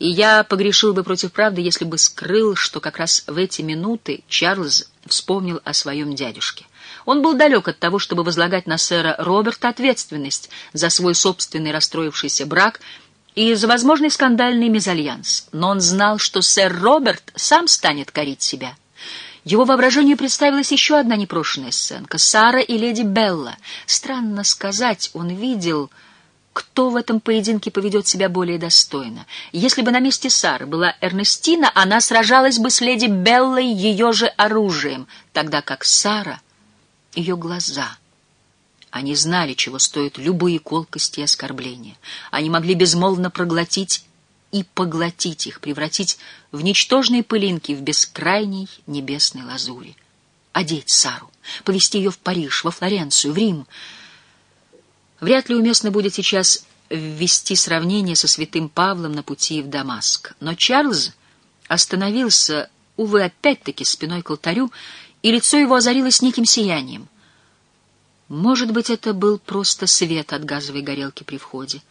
И я погрешил бы против правды, если бы скрыл, что как раз в эти минуты Чарльз вспомнил о своем дядюшке. Он был далек от того, чтобы возлагать на сэра Роберта ответственность за свой собственный расстроившийся брак и за возможный скандальный мезальянс. Но он знал, что сэр Роберт сам станет корить себя. Его воображению представилась еще одна непрошенная сценка — Сара и леди Белла. Странно сказать, он видел кто в этом поединке поведет себя более достойно. Если бы на месте Сары была Эрнестина, она сражалась бы с леди Беллой ее же оружием, тогда как Сара — ее глаза. Они знали, чего стоят любые колкости и оскорбления. Они могли безмолвно проглотить и поглотить их, превратить в ничтожные пылинки в бескрайней небесной лазури. Одеть Сару, повести ее в Париж, во Флоренцию, в Рим — Вряд ли уместно будет сейчас ввести сравнение со святым Павлом на пути в Дамаск. Но Чарльз остановился, увы, опять-таки спиной к алтарю, и лицо его озарилось неким сиянием. Может быть, это был просто свет от газовой горелки при входе.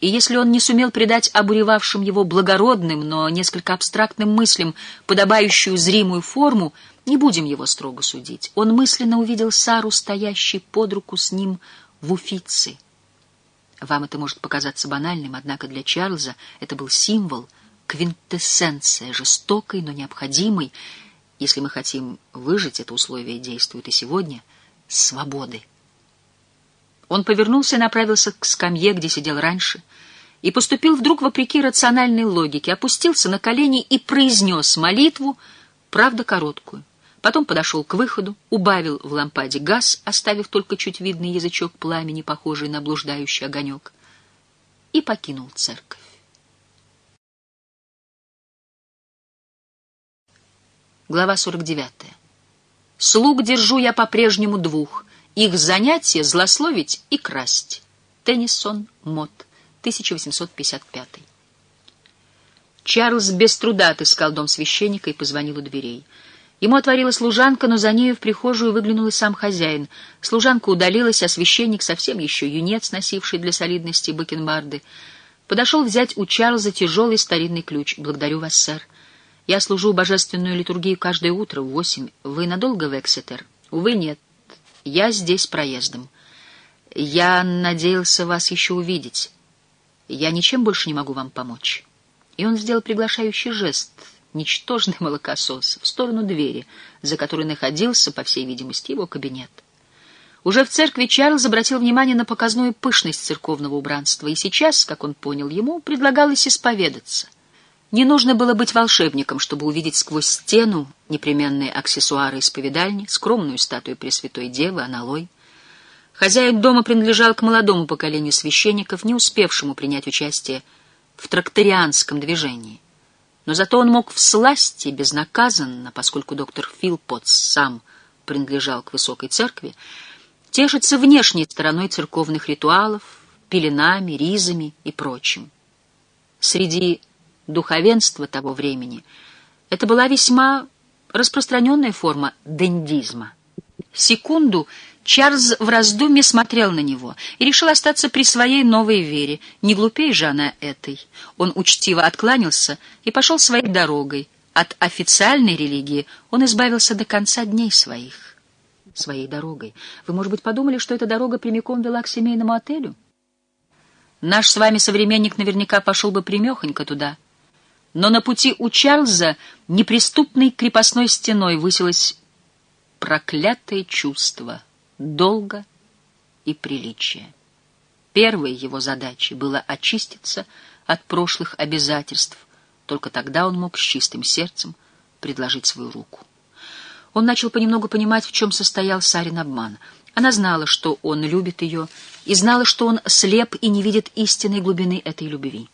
И если он не сумел придать обуревавшим его благородным, но несколько абстрактным мыслям подобающую зримую форму, не будем его строго судить. Он мысленно увидел Сару, стоящей под руку с ним в Уфице. Вам это может показаться банальным, однако для Чарльза это был символ, квинтэссенция, жестокой, но необходимой, если мы хотим выжить, это условие действует и сегодня, свободы. Он повернулся и направился к скамье, где сидел раньше, и поступил вдруг вопреки рациональной логике, опустился на колени и произнес молитву, правда короткую. Потом подошел к выходу, убавил в лампаде газ, оставив только чуть видный язычок пламени, похожий на блуждающий огонек, и покинул церковь. Глава 49. «Слуг держу я по-прежнему двух. Их занятие — злословить и красть». Теннисон Мот, 1855. Чарльз без труда отыскал дом священника и позвонил у дверей. Ему отворила служанка, но за нею в прихожую выглянул и сам хозяин. Служанка удалилась, а священник, совсем еще юнец, носивший для солидности бакенбарды, подошел взять у Чарльза тяжелый старинный ключ. «Благодарю вас, сэр. Я служу божественную литургию каждое утро в восемь. Вы надолго в Эксетер?» «Увы, нет. Я здесь проездом. Я надеялся вас еще увидеть. Я ничем больше не могу вам помочь». И он сделал приглашающий жест — ничтожный молокосос, в сторону двери, за которой находился, по всей видимости, его кабинет. Уже в церкви Чарльз обратил внимание на показную пышность церковного убранства, и сейчас, как он понял, ему предлагалось исповедаться. Не нужно было быть волшебником, чтобы увидеть сквозь стену непременные аксессуары исповедальни, скромную статую Пресвятой Девы, аналой. Хозяин дома принадлежал к молодому поколению священников, не успевшему принять участие в тракторианском движении но зато он мог всласть и безнаказанно, поскольку доктор Филпотс сам принадлежал к высокой церкви, тешиться внешней стороной церковных ритуалов, пеленами, ризами и прочим. Среди духовенства того времени это была весьма распространенная форма дендизма. Секунду Чарльз в раздумье смотрел на него и решил остаться при своей новой вере. Не глупее же она этой. Он учтиво откланялся и пошел своей дорогой. От официальной религии он избавился до конца дней своих. Своей дорогой. Вы, может быть, подумали, что эта дорога прямиком вела к семейному отелю? Наш с вами современник наверняка пошел бы примехонько туда. Но на пути у Чарльза неприступной крепостной стеной высилось проклятое чувство — долга и приличия. Первой его задачей было очиститься от прошлых обязательств, только тогда он мог с чистым сердцем предложить свою руку. Он начал понемногу понимать, в чем состоял Сарин обман. Она знала, что он любит ее, и знала, что он слеп и не видит истинной глубины этой любви.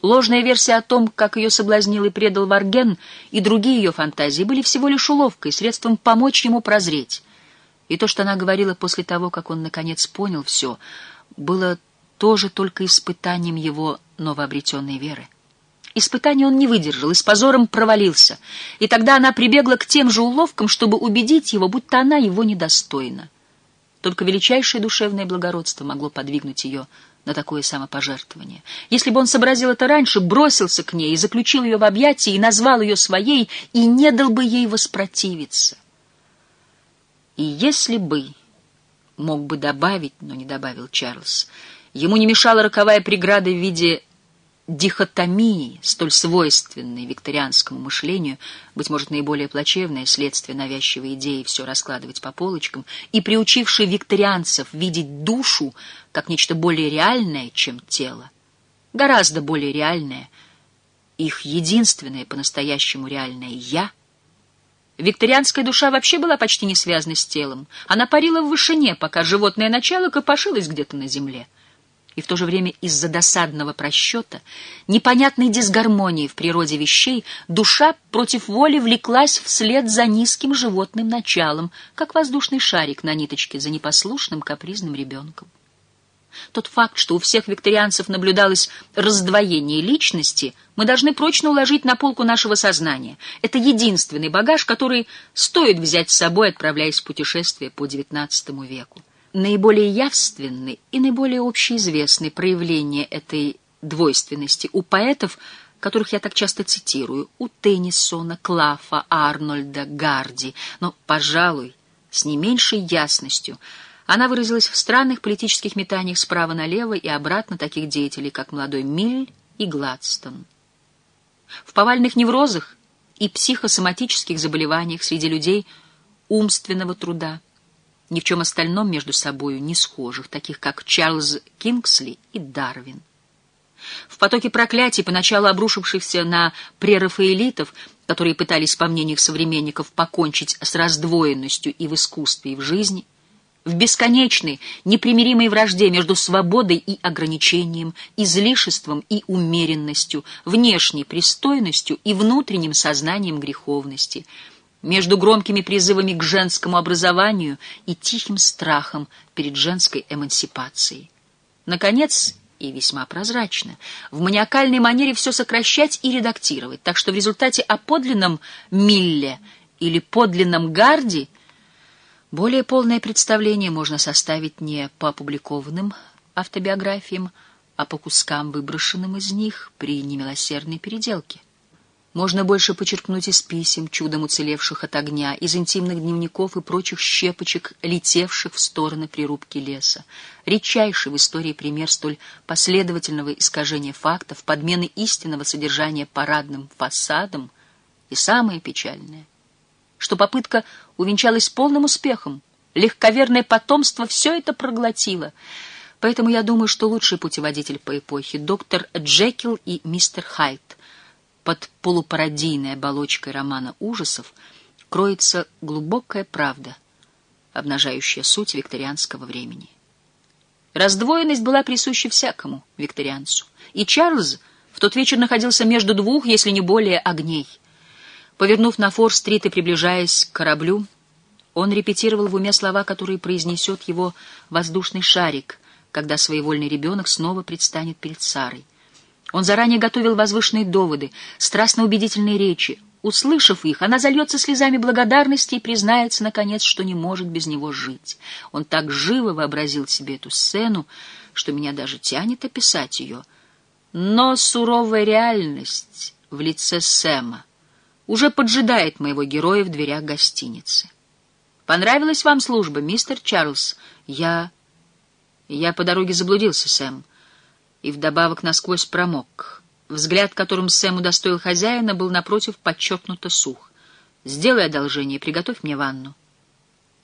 Ложная версия о том, как ее соблазнил и предал Варген, и другие ее фантазии были всего лишь уловкой, средством помочь ему прозреть. И то, что она говорила после того, как он наконец понял все, было тоже только испытанием его новообретенной веры. Испытание он не выдержал и с позором провалился, и тогда она прибегла к тем же уловкам, чтобы убедить его, будто она его недостойна. Только величайшее душевное благородство могло подвигнуть ее на такое самопожертвование. Если бы он сообразил это раньше, бросился к ней и заключил ее в объятия, и назвал ее своей, и не дал бы ей воспротивиться. И если бы, мог бы добавить, но не добавил Чарльз, ему не мешала роковая преграда в виде дихотомии, столь свойственной викторианскому мышлению, быть может, наиболее плачевное следствие навязчивой идеи все раскладывать по полочкам, и приучивший викторианцев видеть душу как нечто более реальное, чем тело, гораздо более реальное, их единственное по-настоящему реальное «я», Викторианская душа вообще была почти не связана с телом. Она парила в вышине, пока животное начало копошилось где-то на земле и в то же время из-за досадного просчета, непонятной дисгармонии в природе вещей, душа против воли влеклась вслед за низким животным началом, как воздушный шарик на ниточке за непослушным капризным ребенком. Тот факт, что у всех викторианцев наблюдалось раздвоение личности, мы должны прочно уложить на полку нашего сознания. Это единственный багаж, который стоит взять с собой, отправляясь в путешествие по XIX веку наиболее явственны и наиболее общеизвестны проявления этой двойственности у поэтов, которых я так часто цитирую, у Теннисона, Клафа, Арнольда, Гарди, но, пожалуй, с не меньшей ясностью она выразилась в странных политических метаниях справа налево и обратно таких деятелей, как молодой Миль и Гладстон. В повальных неврозах и психосоматических заболеваниях среди людей умственного труда – ни в чем остальном между собою не схожих, таких как Чарльз Кингсли и Дарвин. В потоке проклятий, поначалу обрушившихся на прерафаэлитов, которые пытались, по мнению современников, покончить с раздвоенностью и в искусстве, и в жизни, в бесконечной, непримиримой вражде между свободой и ограничением, излишеством и умеренностью, внешней пристойностью и внутренним сознанием греховности — между громкими призывами к женскому образованию и тихим страхом перед женской эмансипацией. Наконец, и весьма прозрачно, в маниакальной манере все сокращать и редактировать, так что в результате о подлинном Милле или подлинном Гарди более полное представление можно составить не по опубликованным автобиографиям, а по кускам, выброшенным из них при немилосердной переделке. Можно больше подчеркнуть из писем, чудом уцелевших от огня, из интимных дневников и прочих щепочек, летевших в стороны прирубки леса. Редчайший в истории пример столь последовательного искажения фактов, подмены истинного содержания парадным фасадом, и самое печальное, что попытка увенчалась полным успехом, легковерное потомство все это проглотило. Поэтому я думаю, что лучший путеводитель по эпохе — доктор Джекил и мистер Хайт — под полупародийной оболочкой романа ужасов кроется глубокая правда, обнажающая суть викторианского времени. Раздвоенность была присуща всякому викторианцу, и Чарльз в тот вечер находился между двух, если не более, огней. Повернув на Фор-стрит и приближаясь к кораблю, он репетировал в уме слова, которые произнесет его воздушный шарик, когда своевольный ребенок снова предстанет перед Сарой. Он заранее готовил возвышенные доводы, страстно убедительные речи. Услышав их, она зальется слезами благодарности и признается, наконец, что не может без него жить. Он так живо вообразил себе эту сцену, что меня даже тянет описать ее. Но суровая реальность в лице Сэма уже поджидает моего героя в дверях гостиницы. «Понравилась вам служба, мистер Чарльз?» «Я... я по дороге заблудился, Сэм» и вдобавок насквозь промок. Взгляд, которым Сэм удостоил хозяина, был напротив подчеркнуто сух. «Сделай одолжение, приготовь мне ванну.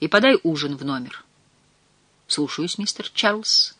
И подай ужин в номер». «Слушаюсь, мистер Чарльз».